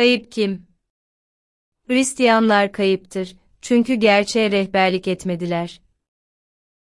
Kayıp kim? Hristiyanlar kayıptır, çünkü gerçeğe rehberlik etmediler.